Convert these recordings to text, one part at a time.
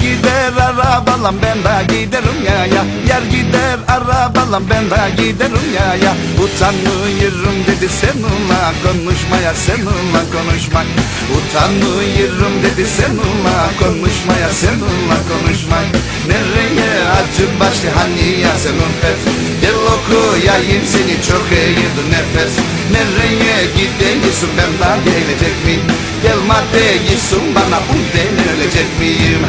gider arabalan ben de giderim ya ya. Yer gider arabalan ben de giderim ya ya. Utanmıyorum dedi seninle konuşmaya seninle konuşma Utanmıyorum dedi seninle konuşmaya seninle konuşma Nereye acı başlı hani ya senin pes Gel okuyayım seni çok iyiydi nefes. Nereye gidiyorsun ben daha gelecek miyim? Gelme değilsin bana bu ben ölecek miyim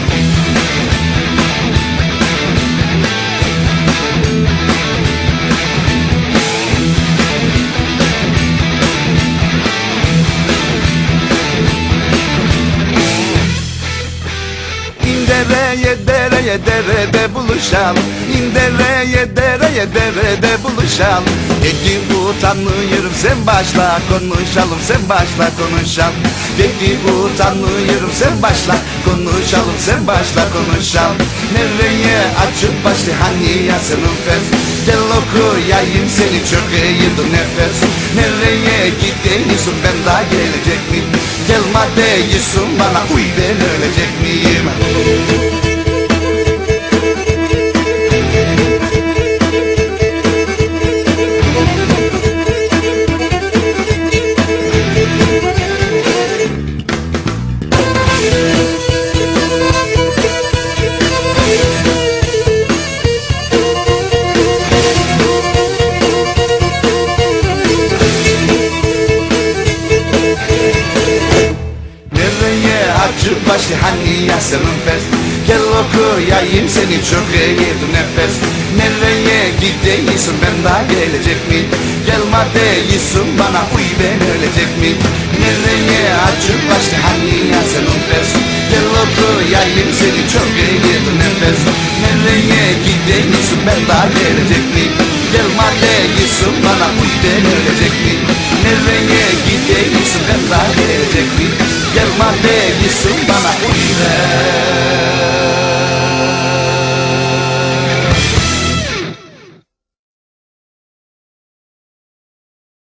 İndereye dereye derede buluşalım. İndereye dereye derede buluşalım. Dedi utanmıyorum sen başla konuşalım sen başla konuşalım. Dedi utanmıyorum sen başla konuşalım sen başla konuşalım. Nereye açıp başlı hani ya senin fes? Gel okuyayım seni çok iyiydi nefes. Nereye gidiyorsun ben daha gelecek miyim? Gelme değilsin bana uy ben ölecek miyim Acı başlı hani ya senin pes Gel okuyayım seni çok iyiydi nefes. Nereye gidiyorsun ben daha gelecek mi? Gelme değilsin bana uy ben ölecek mi? Nereye acı başlı hani ya senin pes Gel okuyayım seni çok iyiydi nefes. Nereye gidiyorsun ben daha gelecek mi? Gelme değilsin bana uy ben ölecek mi? Nereye gidiyorsun ben daha gelecek mi Gelme değilsin bana uy ben